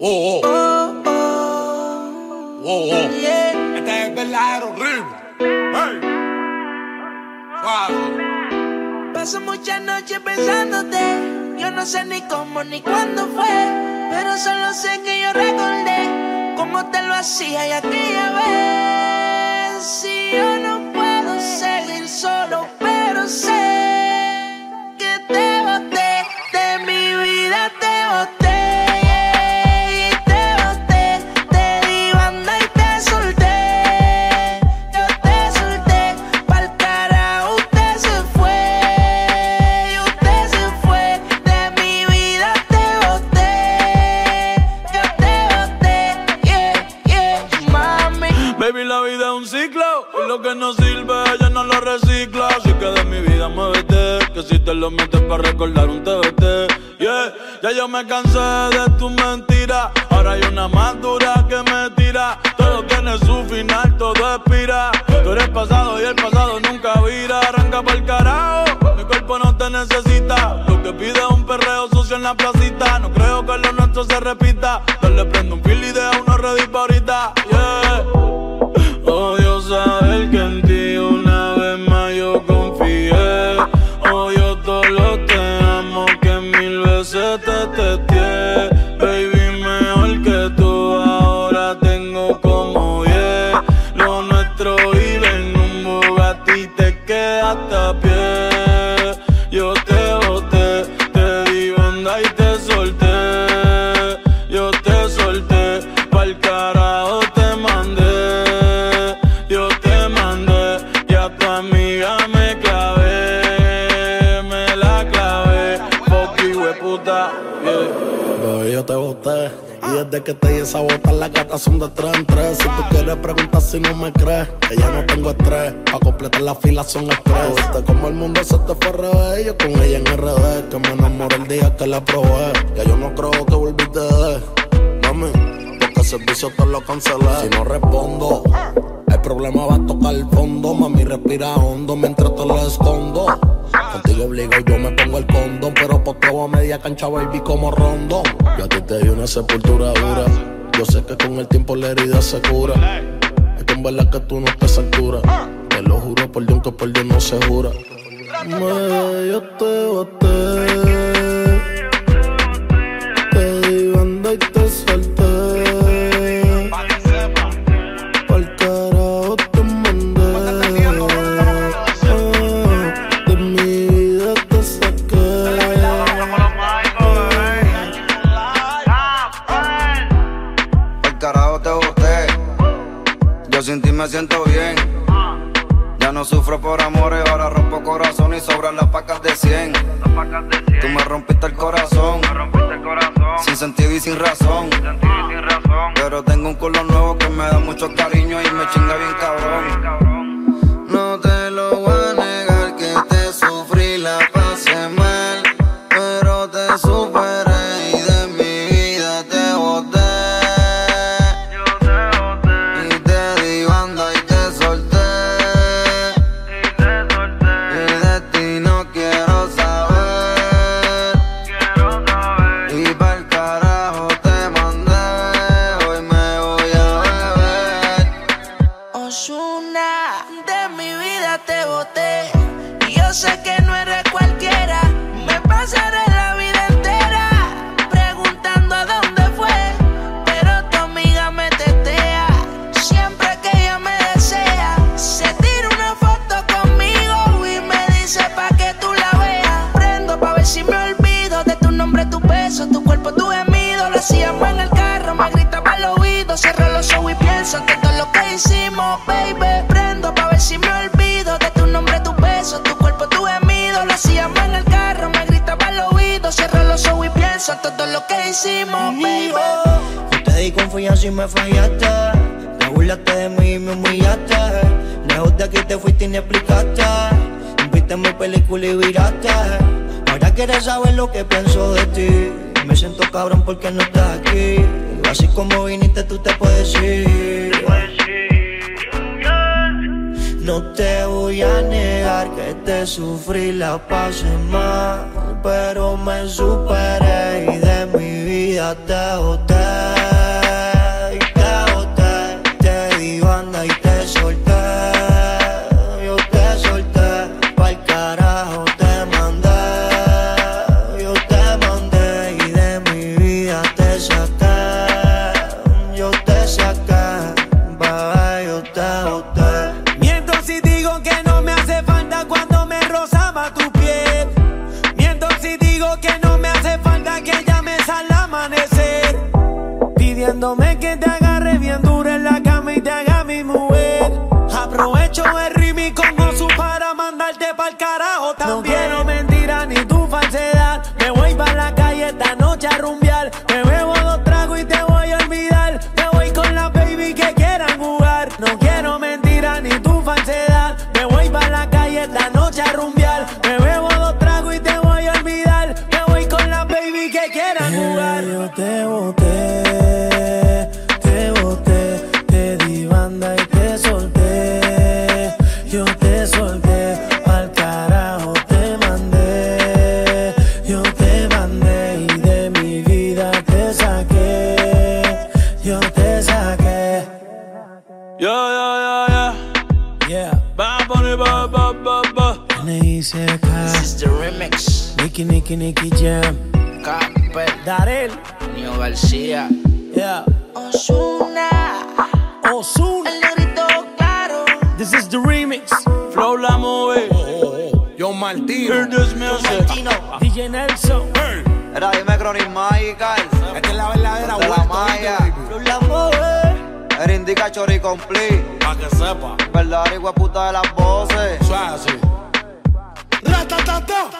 Oh, oh. Oh, oh. Oh, oh. Yeah. Este es verdadero ritmo. Hey. Suave. Paso muchas noches pensándote. Yo no sé ni cómo ni cuándo fue. Pero solo sé que yo recordé cómo te lo hacía y aquella vez. Si yo no sirve, ella no lo recicla. Así que de mi vida muévete, que si te lo metes para recordar un TBT. Yeah, ya yo me cansé de tu mentira. Ahora hay una más dura que me tira. Todo tiene su final, todo expira. Tú eres pasado y el pasado nunca vira. Arranca para el carajo, mi cuerpo no te necesita. Lo que pide es un perreo sucio en la placita. No creo que lo nuestro se repita. Dale prendo un fil y deja uno ready para puta. Yeah. Yo te boté. Y desde que te di esa bota, las gatas son de tres en tres. Si tú quieres preguntar si no me crees, que ya no tengo estrés. Pa' completar la fila son estrés. Viste como el mundo se te fue al revés. Yo con ella en RD, que me enamoré el día que la probé. Ya yo no creo que volviste de Mami, porque el servicio te lo cancelé. Si no respondo, problema va a tocar el fondo. Mami, respira hondo mientras te lo escondo. Contigo obligo yo me pongo el condón. Pero posteo a media cancha, baby, como rondón. Yo a ti te di una sepultura dura. Yo sé que con el tiempo la herida se cura. Es que en verdad que tú no estás a. Te lo juro por Dios que por Dios no se jura. Me, yo te boté. Yo sin ti me siento bien. Ya no sufro por amores, ahora rompo corazón y sobran las pacas de 100. Tú me rompiste el corazón. Sin sentido y sin razón. Pero tengo un culo nuevo que me da mucho cariño y me chinga bien cabrón. Hacíamos en el carro, me gritaba al oído. Cierro los ojos y pienso en todo lo que hicimos, baby. Prendo pa' ver si me olvido de tu nombre, tu beso, tu cuerpo, tu gemido. Lo hacíamos en el carro, me gritaba al oído. Cierro los ojos y pienso en todo lo que hicimos, baby. Yo te di confianza y me fallaste. Te burlaste de mí y me humillaste. Lejos de aquí te fuiste y ni explicaste. Viste mi película y viraste. Ahora quieres saber lo que pienso de ti. Me siento cabrón porque no estás aquí. Así como viniste, tú te puedes ir. No te voy a negar que te sufrí, la pasé mal. Pero me superé y de mi vida te pidiéndome que te agarre bien duro en la cama y te haga mi mujer. Aprovecho el ritmo con su para mandarte pa'l carajo también. No quiero mentira ni tu falsedad. Me voy pa' la calle esta noche a rumbear. Solté, al carajo te mandé. Yo te mandé y de mi vida te saqué. Yo te saqué. Yeah, yeah, yeah, yeah. Yeah, Bad Bunny, ba, ba, ba, ba. N.I.C.K. This is the remix. Nicky, Nicky, Nicky Jam. Darel. Nio García. Yeah. Osuna. Ozuna. El negrito claro. This is the remix. This music. DJ Nelson. Hey, Era dime Chronic Magical. esta es la verdadera De la vuelta, maya. ¿viste, La mueve. Era indica chori complete. Pa' que sepa. Verdad, puta de las voces. Eso es así. Ratatata.